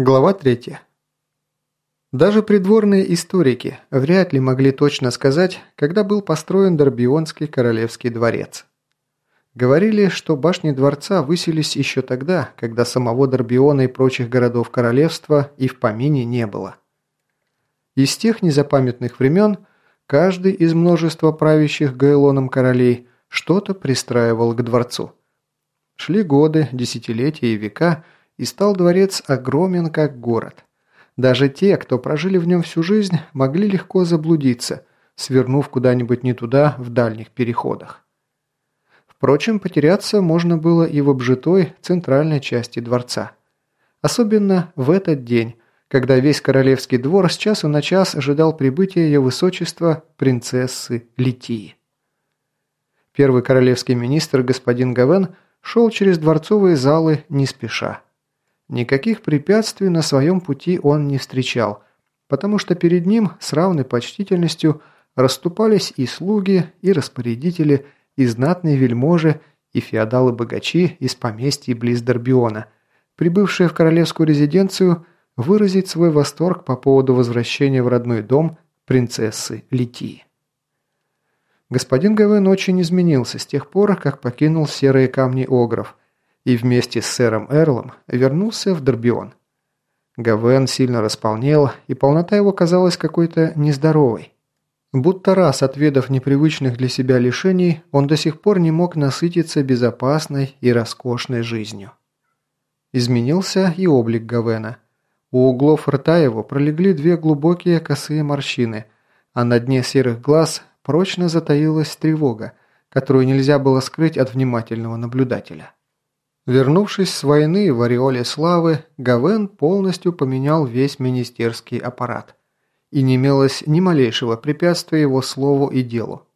Глава 3. Даже придворные историки вряд ли могли точно сказать, когда был построен Дорбионский королевский дворец. Говорили, что башни дворца высились еще тогда, когда самого Дорбиона и прочих городов королевства и в помине не было. Из тех незапамятных времен каждый из множества правящих Гайлоном королей что-то пристраивал к дворцу. Шли годы, десятилетия и века – и стал дворец огромен, как город. Даже те, кто прожили в нем всю жизнь, могли легко заблудиться, свернув куда-нибудь не туда в дальних переходах. Впрочем, потеряться можно было и в обжитой центральной части дворца. Особенно в этот день, когда весь королевский двор с часу на час ожидал прибытия ее высочества принцессы Литии. Первый королевский министр господин Гавен шел через дворцовые залы не спеша. Никаких препятствий на своем пути он не встречал, потому что перед ним с равной почтительностью расступались и слуги, и распорядители, и знатные вельможи, и феодалы-богачи из поместья близ Дорбиона, прибывшие в королевскую резиденцию выразить свой восторг по поводу возвращения в родной дом принцессы Литии. Господин Гавен очень изменился с тех пор, как покинул серые камни Огров – и вместе с сэром Эрлом вернулся в Дорбион. Гавен сильно располнел, и полнота его казалась какой-то нездоровой. Будто раз отведав непривычных для себя лишений, он до сих пор не мог насытиться безопасной и роскошной жизнью. Изменился и облик Гавена. У углов рта его пролегли две глубокие косые морщины, а на дне серых глаз прочно затаилась тревога, которую нельзя было скрыть от внимательного наблюдателя. Вернувшись с войны в ореоле славы, Гавен полностью поменял весь министерский аппарат. И не имелось ни малейшего препятствия его слову и делу.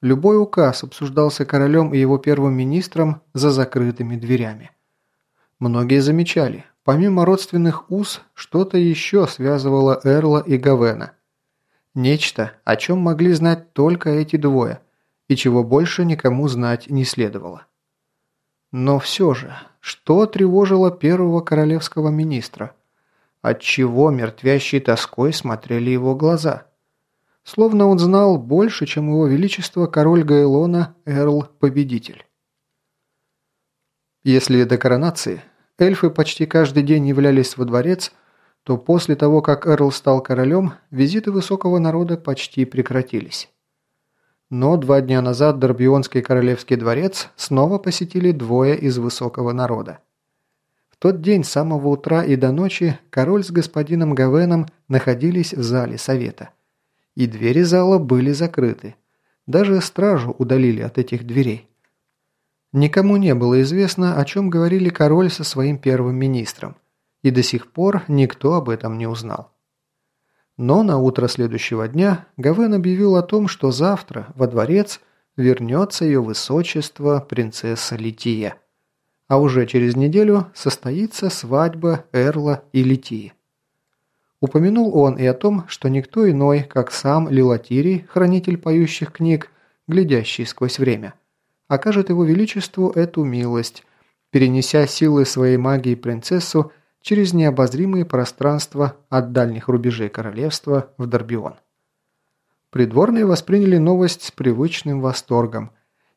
Любой указ обсуждался королем и его первым министром за закрытыми дверями. Многие замечали, помимо родственных уз, что-то еще связывало Эрла и Гавена. Нечто, о чем могли знать только эти двое, и чего больше никому знать не следовало. Но все же, что тревожило первого королевского министра? Отчего мертвящей тоской смотрели его глаза? Словно он знал больше, чем его величество король Гайлона Эрл-победитель. Если до коронации эльфы почти каждый день являлись во дворец, то после того, как Эрл стал королем, визиты высокого народа почти прекратились. Но два дня назад Дорбионский королевский дворец снова посетили двое из высокого народа. В тот день с самого утра и до ночи король с господином Гавеном находились в зале совета. И двери зала были закрыты. Даже стражу удалили от этих дверей. Никому не было известно, о чем говорили король со своим первым министром. И до сих пор никто об этом не узнал. Но на утро следующего дня Гавен объявил о том, что завтра во дворец вернется ее высочество принцесса Лития. А уже через неделю состоится свадьба Эрла и Литии. Упомянул он и о том, что никто иной, как сам Лилатирий, хранитель поющих книг, глядящий сквозь время, окажет его величеству эту милость, перенеся силы своей магии принцессу через необозримые пространства от дальних рубежей королевства в Дорбион. Придворные восприняли новость с привычным восторгом,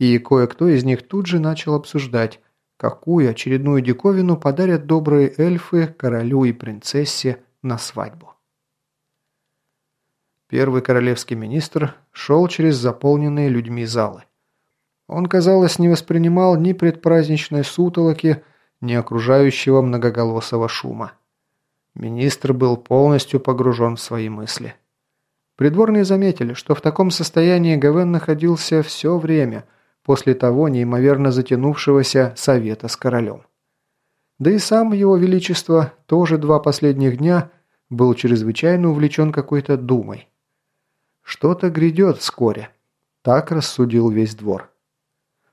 и кое-кто из них тут же начал обсуждать, какую очередную диковину подарят добрые эльфы королю и принцессе на свадьбу. Первый королевский министр шел через заполненные людьми залы. Он, казалось, не воспринимал ни предпраздничной сутолоки, ни окружающего многоголосого шума. Министр был полностью погружен в свои мысли. Придворные заметили, что в таком состоянии Гавен находился все время после того неимоверно затянувшегося совета с королем. Да и сам его величество тоже два последних дня был чрезвычайно увлечен какой-то думой. Что-то грядет вскоре, так рассудил весь двор.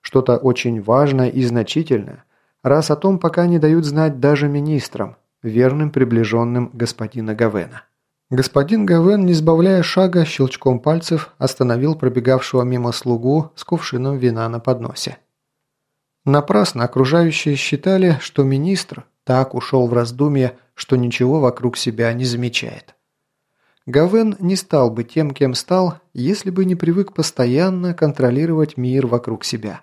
Что-то очень важное и значительное, раз о том пока не дают знать даже министрам, верным приближенным господина Гавена. Господин Гавен, не сбавляя шага, щелчком пальцев остановил пробегавшего мимо слугу с кувшином вина на подносе. Напрасно окружающие считали, что министр так ушел в раздумье, что ничего вокруг себя не замечает. Гавен не стал бы тем, кем стал, если бы не привык постоянно контролировать мир вокруг себя.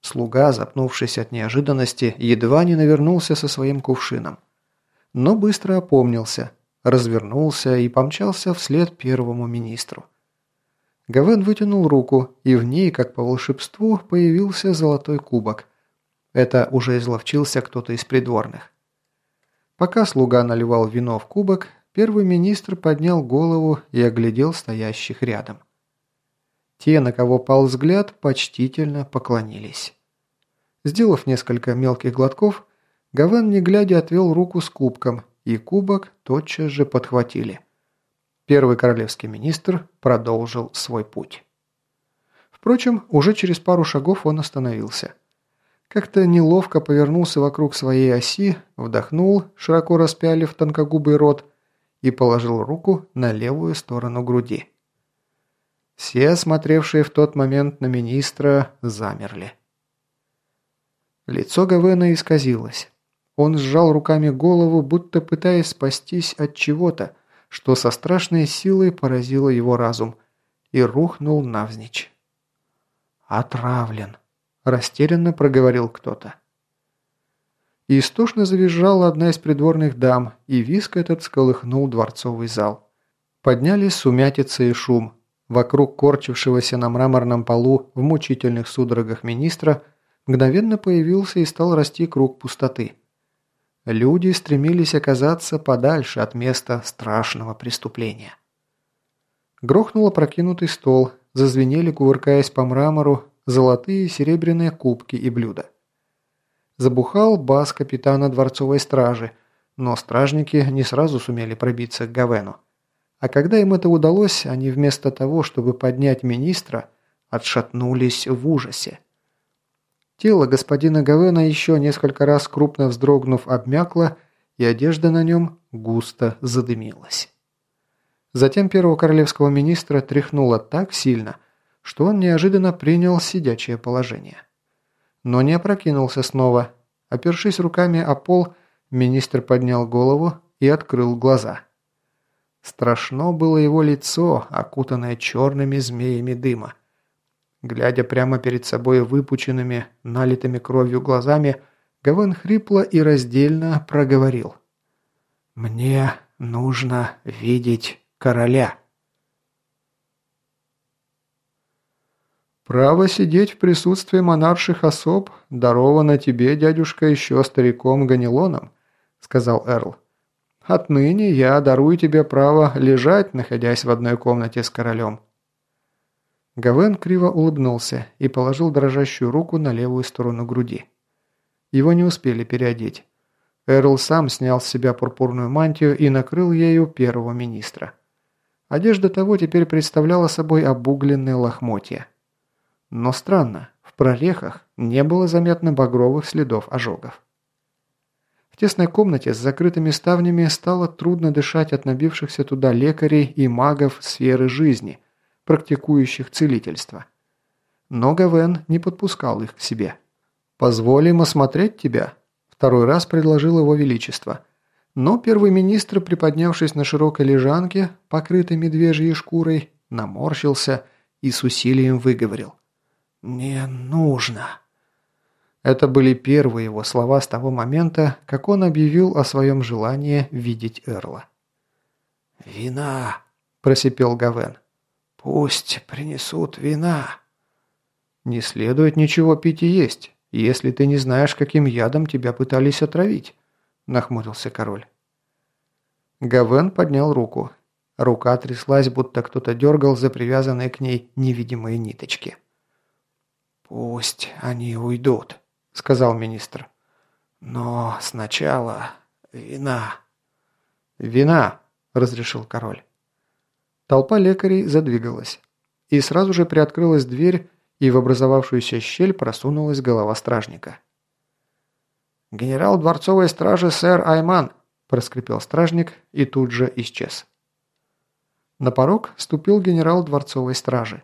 Слуга, запнувшись от неожиданности, едва не навернулся со своим кувшином. Но быстро опомнился, развернулся и помчался вслед первому министру. Гавен вытянул руку, и в ней, как по волшебству, появился золотой кубок. Это уже изловчился кто-то из придворных. Пока слуга наливал вино в кубок, первый министр поднял голову и оглядел стоящих рядом. Те, на кого пал взгляд, почтительно поклонились. Сделав несколько мелких глотков, Гавен, не глядя, отвел руку с кубком, и кубок тотчас же подхватили – Первый королевский министр продолжил свой путь. Впрочем, уже через пару шагов он остановился. Как-то неловко повернулся вокруг своей оси, вдохнул, широко распялив тонкогубый рот, и положил руку на левую сторону груди. Все, смотревшие в тот момент на министра, замерли. Лицо Гавена исказилось. Он сжал руками голову, будто пытаясь спастись от чего-то, что со страшной силой поразило его разум, и рухнул навзничь. «Отравлен», – растерянно проговорил кто-то. истошно завизжала одна из придворных дам, и виск этот сколыхнул дворцовый зал. Поднялись сумятица и шум. Вокруг корчившегося на мраморном полу в мучительных судорогах министра мгновенно появился и стал расти круг пустоты. Люди стремились оказаться подальше от места страшного преступления. Грохнул опрокинутый стол, зазвенели, кувыркаясь по мрамору, золотые и серебряные кубки и блюда. Забухал бас капитана дворцовой стражи, но стражники не сразу сумели пробиться к Гавену. А когда им это удалось, они вместо того, чтобы поднять министра, отшатнулись в ужасе. Тело господина Гавена еще несколько раз крупно вздрогнув обмякло, и одежда на нем густо задымилась. Затем первого королевского министра тряхнуло так сильно, что он неожиданно принял сидячее положение. Но не опрокинулся снова. Опершись руками о пол, министр поднял голову и открыл глаза. Страшно было его лицо, окутанное черными змеями дыма. Глядя прямо перед собой выпученными, налитыми кровью глазами, Гавен хрипло и раздельно проговорил. «Мне нужно видеть короля». «Право сидеть в присутствии монарших особ даровано тебе, дядюшка, еще стариком Ганилоном», — сказал Эрл. «Отныне я дарую тебе право лежать, находясь в одной комнате с королем». Гавен криво улыбнулся и положил дрожащую руку на левую сторону груди. Его не успели переодеть. Эрл сам снял с себя пурпурную мантию и накрыл ею первого министра. Одежда того теперь представляла собой обугленные лохмотья. Но странно, в прорехах не было заметно багровых следов ожогов. Тесной комнате с закрытыми ставнями стало трудно дышать от набившихся туда лекарей и магов сферы жизни – практикующих целительство. Но Гавен не подпускал их к себе. «Позволим осмотреть тебя», – второй раз предложил его величество. Но первый министр, приподнявшись на широкой лежанке, покрытой медвежьей шкурой, наморщился и с усилием выговорил. «Не нужно». Это были первые его слова с того момента, как он объявил о своем желании видеть Эрла. «Вина», – просипел Гавен. «Пусть принесут вина». «Не следует ничего пить и есть, если ты не знаешь, каким ядом тебя пытались отравить», – нахмурился король. Гавен поднял руку. Рука тряслась, будто кто-то дергал за привязанные к ней невидимые ниточки. «Пусть они уйдут», – сказал министр. «Но сначала вина». «Вина», – разрешил король. Толпа лекарей задвигалась. И сразу же приоткрылась дверь, и в образовавшуюся щель просунулась голова стражника. «Генерал дворцовой стражи сэр Айман», – проскрипел стражник и тут же исчез. На порог ступил генерал дворцовой стражи.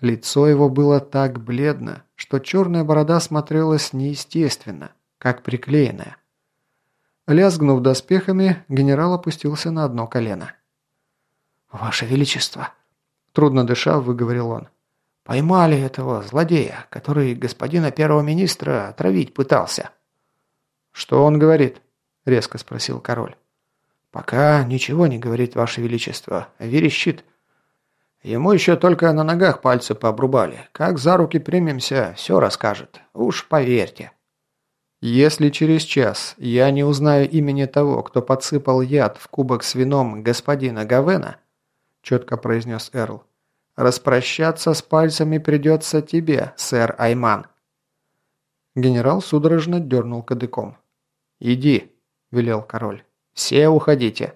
Лицо его было так бледно, что черная борода смотрелась неестественно, как приклеенная. Лязгнув доспехами, генерал опустился на одно колено. «Ваше Величество!» Трудно дыша, выговорил он. «Поймали этого злодея, который господина первого министра отравить пытался». «Что он говорит?» – резко спросил король. «Пока ничего не говорит, Ваше Величество. Верещит. Ему еще только на ногах пальцы пообрубали. Как за руки примемся, все расскажет. Уж поверьте». «Если через час я не узнаю имени того, кто подсыпал яд в кубок с вином господина Гавена», – четко произнес Эрл, – «распрощаться с пальцами придется тебе, сэр Айман». Генерал судорожно дернул кадыком. «Иди», – велел король. «Все уходите».